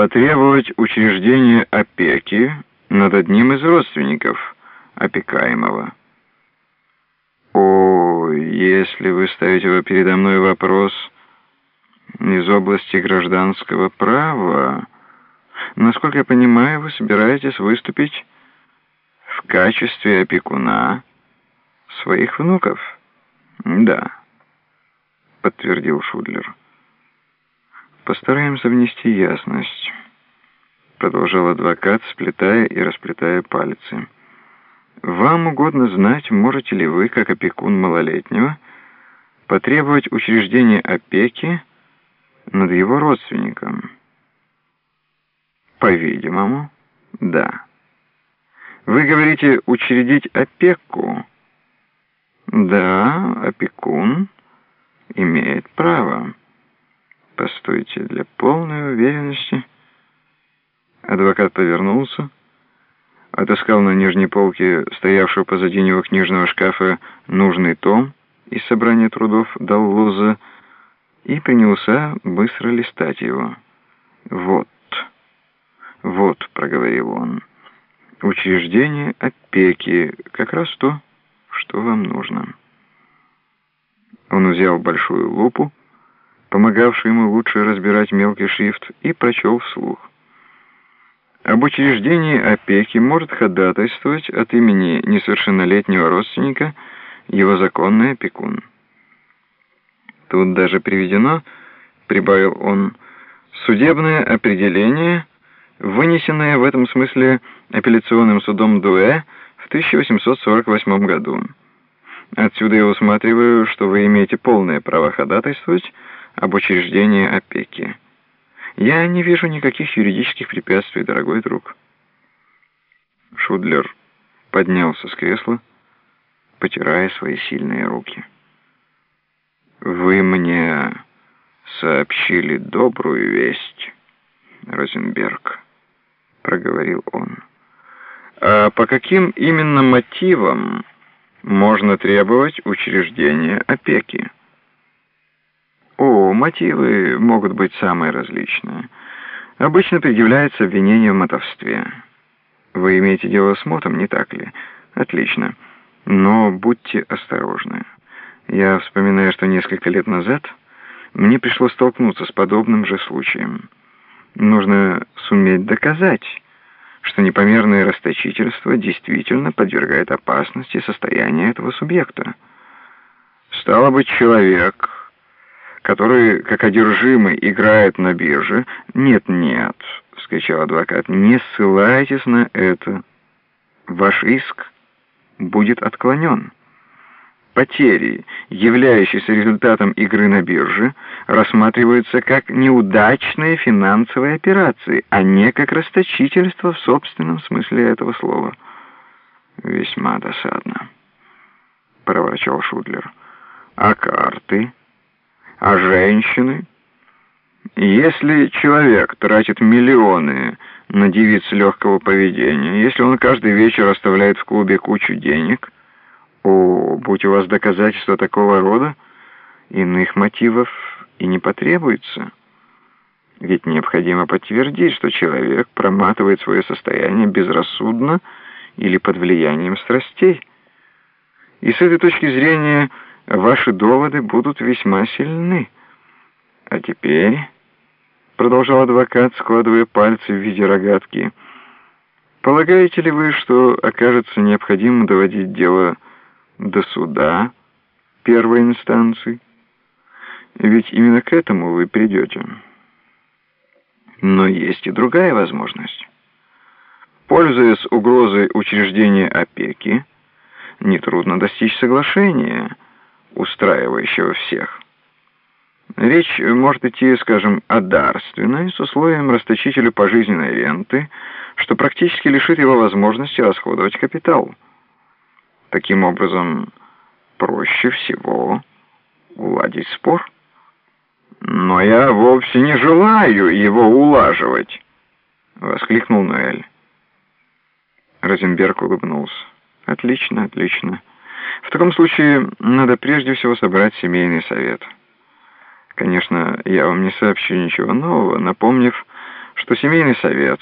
потребовать учреждения опеки над одним из родственников опекаемого. О, если вы ставите передо мной вопрос из области гражданского права, насколько я понимаю, вы собираетесь выступить в качестве опекуна своих внуков? Да, подтвердил Шудлер. Постараемся внести ясность, продолжал адвокат, сплетая и расплетая пальцы. Вам угодно знать, можете ли вы, как опекун малолетнего, потребовать учреждения опеки над его родственником? По-видимому, да. Вы говорите «учредить опеку». Да, опекун имеет право. Постойте, для полной уверенности... Адвокат повернулся, отыскал на нижней полке, стоявшего позади него книжного шкафа, нужный том из собрания трудов Даллуза и принялся быстро листать его. «Вот, вот», — проговорил он, — «учреждение опеки, как раз то, что вам нужно». Он взял большую лупу, помогавшую ему лучше разбирать мелкий шрифт, и прочел вслух. Об учреждении опеки может ходатайствовать от имени несовершеннолетнего родственника его законный опекун. Тут даже приведено, прибавил он, судебное определение, вынесенное в этом смысле апелляционным судом Дуэ в 1848 году. Отсюда я усматриваю, что вы имеете полное право ходатайствовать об учреждении опеки. Я не вижу никаких юридических препятствий, дорогой друг. Шудлер поднялся с кресла, потирая свои сильные руки. «Вы мне сообщили добрую весть, Розенберг», — проговорил он. «А по каким именно мотивам можно требовать учреждения опеки?» О, мотивы могут быть самые различные. Обычно предъявляется обвинение в мотовстве. Вы имеете дело с мотом, не так ли? Отлично. Но будьте осторожны. Я вспоминаю, что несколько лет назад мне пришлось столкнуться с подобным же случаем. Нужно суметь доказать, что непомерное расточительство действительно подвергает опасности состояние этого субъекта. Стало быть, человек который, как одержимый, играет на бирже. «Нет, нет», — вскричал адвокат, — «не ссылайтесь на это. Ваш иск будет отклонен». Потери, являющиеся результатом игры на бирже, рассматриваются как неудачные финансовые операции, а не как расточительство в собственном смысле этого слова. «Весьма досадно», — проворчал Шудлер. «А карты?» А женщины? Если человек тратит миллионы на девиц легкого поведения, если он каждый вечер оставляет в клубе кучу денег, о, будь у вас доказательства такого рода, иных мотивов и не потребуется. Ведь необходимо подтвердить, что человек проматывает свое состояние безрассудно или под влиянием страстей. И с этой точки зрения ваши доводы будут весьма сильны. А теперь, — продолжал адвокат, складывая пальцы в виде рогатки, — полагаете ли вы, что окажется необходимо доводить дело до суда первой инстанции? Ведь именно к этому вы придете. Но есть и другая возможность. Пользуясь угрозой учреждения опеки, нетрудно достичь соглашения — устраивающего всех. Речь может идти, скажем, о дарственной, с условием расточителю пожизненной ренты, что практически лишит его возможности расходовать капитал. Таким образом, проще всего уладить спор. «Но я вовсе не желаю его улаживать!» — воскликнул Ноэль. Розенберг улыбнулся. «Отлично, отлично». В таком случае надо прежде всего собрать семейный совет. Конечно, я вам не сообщу ничего нового, напомнив, что семейный совет